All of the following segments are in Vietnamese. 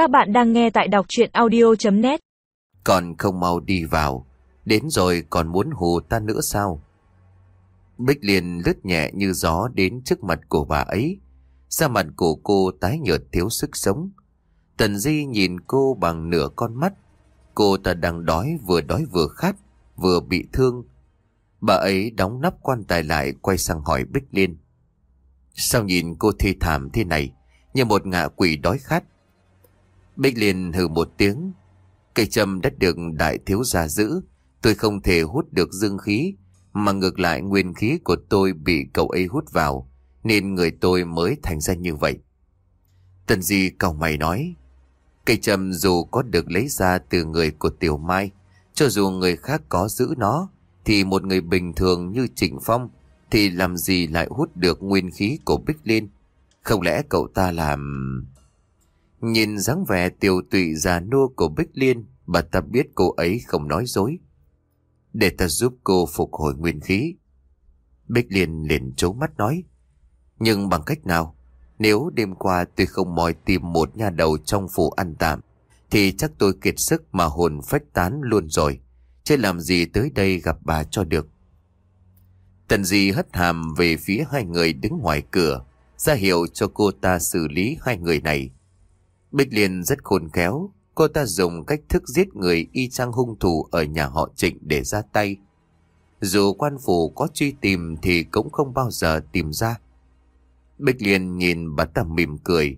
Các bạn đang nghe tại đọc chuyện audio.net Còn không mau đi vào. Đến rồi còn muốn hù ta nữa sao? Bích liền lướt nhẹ như gió đến trước mặt của bà ấy. Da mặt của cô tái nhợt thiếu sức sống. Tần Di nhìn cô bằng nửa con mắt. Cô ta đang đói vừa đói vừa khát, Vừa bị thương. Bà ấy đóng nắp quan tài lại Quay sang hỏi Bích Liên. Sao nhìn cô thi thảm thế này, Như một ngạ quỷ đói khát? Bích Liên hừ một tiếng. Cây châm đã được đại thiếu gia giữ. Tôi không thể hút được dương khí, Mà ngược lại nguyên khí của tôi bị cậu ấy hút vào, Nên người tôi mới thành ra như vậy. Tần Di cầu mày nói, Cây châm dù có được lấy ra từ người của Tiểu Mai, Cho dù người khác có giữ nó, Thì một người bình thường như Trịnh Phong Thì làm gì lại hút được nguyên khí của Bích Liên? Không lẽ cậu ta làm... Nhìn dáng vẻ tiểu tụy già nua của Bích Liên, Bà ta biết cô ấy không nói dối. Để ta giúp cô phục hồi nguyên khí. Bích Liên liền trố mắt nói, Nhưng bằng cách nào? Nếu đêm qua tôi không mòi tìm một nhà đầu trong phủ ăn tạm, Thì chắc tôi kiệt sức mà hồn phách tán luôn rồi. Chứ làm gì tới đây gặp bà cho được. Tần Di hất hàm về phía hai người đứng ngoài cửa, ra hiệu cho cô ta xử lý hai người này. Bích Liên rất khôn khéo, cô ta dùng cách thức giết người y chang hung thủ ở nhà họ Trịnh để ra tay. Dù quan phủ có truy tìm thì cũng không bao giờ tìm ra. Bích Liên nhìn bà ta mỉm cười,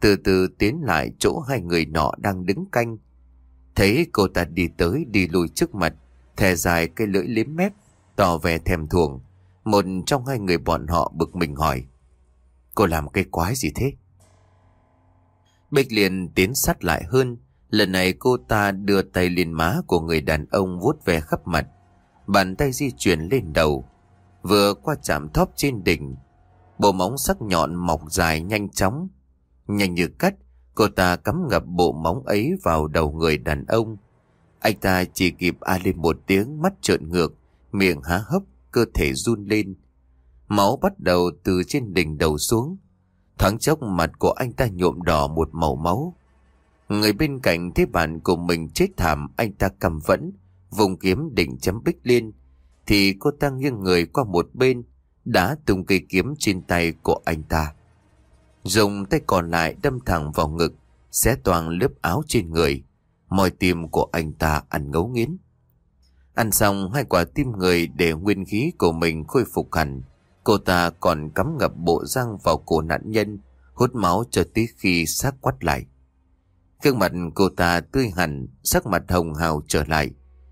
từ từ tiến lại chỗ hai người nọ đang đứng canh. Thấy cô ta đi tới đi lùi trước mặt, thè dài cái lưỡi liếm mép, tỏ vẻ thèm thuồng. Một trong hai người bọn họ bực mình hỏi, cô làm cái quái gì thế? Bích liền tiến sát lại hơn. Lần này cô ta đưa tay lên má của người đàn ông vuốt ve khắp mặt. Bàn tay di chuyển lên đầu. Vừa qua chạm thóp trên đỉnh. Bộ móng sắc nhọn mọc dài nhanh chóng. Nhanh như cắt, cô ta cắm ngập bộ móng ấy vào đầu người đàn ông. Anh ta chỉ kịp a lên một tiếng mắt trợn ngược, miệng há hốc, cơ thể run lên. Máu bắt đầu từ trên đỉnh đầu xuống. Thoáng chốc mặt của anh ta nhuộm đỏ một màu máu. Người bên cạnh thấy bạn của mình chết thảm anh ta cầm vẫn, vùng kiếm định chấm bích liên. Thì cô ta nghiêng người qua một bên, đã tung cây kiếm trên tay của anh ta. Dùng tay còn lại đâm thẳng vào ngực, xé toàn lớp áo trên người. Mọi tim của anh ta ăn ngấu nghiến. Ăn xong hai quả tim người để nguyên khí của mình khôi phục hẳn. Cô ta còn cắm ngập bộ răng vào cổ nạn nhân, hút máu cho tới khi xác quắt lại. Gương mặt cô ta tươi hẳn, sắc mặt hồng hào trở lại,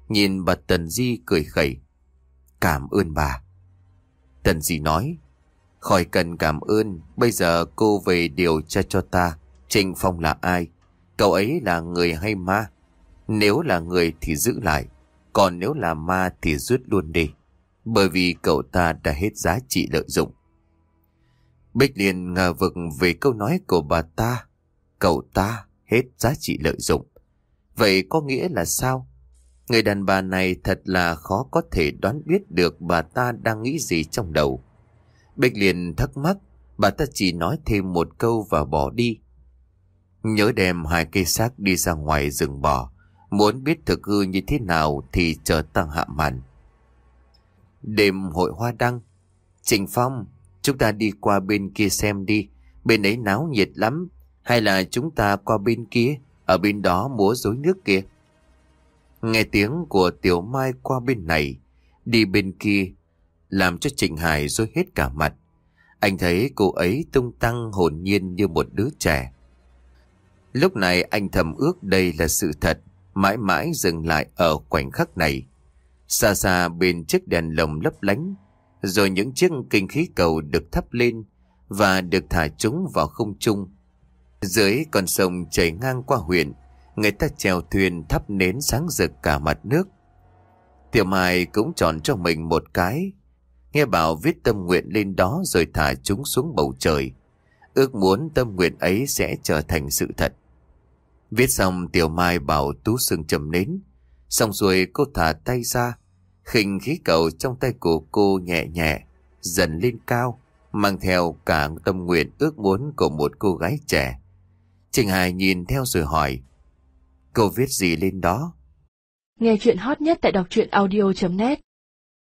nhìn bà Tần Di cười khẩy. Cảm ơn bà. Tần Di nói, khỏi cần cảm ơn, bây giờ cô về điều tra cho ta, Trịnh Phong là ai? Cậu ấy là người hay ma? Nếu là người thì giữ lại, còn nếu là ma thì rút luôn đi bởi vì cậu ta đã hết giá trị lợi dụng. Bích liền ngờ vực về câu nói của bà ta, cậu ta hết giá trị lợi dụng. Vậy có nghĩa là sao? Người đàn bà này thật là khó có thể đoán biết được bà ta đang nghĩ gì trong đầu. Bích liền thắc mắc, bà ta chỉ nói thêm một câu và bỏ đi. Nhớ đem hai cây xác đi ra ngoài rừng bò, muốn biết thực hư như thế nào thì chờ tăng hạ màn. Đêm hội hoa đăng. Trịnh Phong, chúng ta đi qua bên kia xem đi. Bên ấy náo nhiệt lắm. Hay là chúng ta qua bên kia, ở bên đó múa rối nước kia. Nghe tiếng của Tiểu Mai qua bên này, đi bên kia, làm cho Trịnh Hải rối hết cả mặt. Anh thấy cô ấy tung tăng hồn nhiên như một đứa trẻ. Lúc này anh thầm ước đây là sự thật, mãi mãi dừng lại ở khoảnh khắc này. Xa xa bên chiếc đèn lồng lấp lánh, rồi những chiếc kinh khí cầu được thắp lên và được thả chúng vào không trung. Dưới con sông chảy ngang qua huyện, người ta chèo thuyền thắp nến sáng rực cả mặt nước. Tiểu Mai cũng chọn cho mình một cái, nghe bảo viết tâm nguyện lên đó rồi thả chúng xuống bầu trời. Ước muốn tâm nguyện ấy sẽ trở thành sự thật. Viết xong Tiểu Mai bảo Tú Sương chầm nến, Xong rồi cô thả tay ra, khinh khí cầu trong tay của cô nhẹ nhẹ, dần lên cao, mang theo cả tâm nguyện ước muốn của một cô gái trẻ. Trình Hải nhìn theo rồi hỏi. Cô viết gì lên đó? Nghe chuyện hot nhất tại đọc truyện audio.net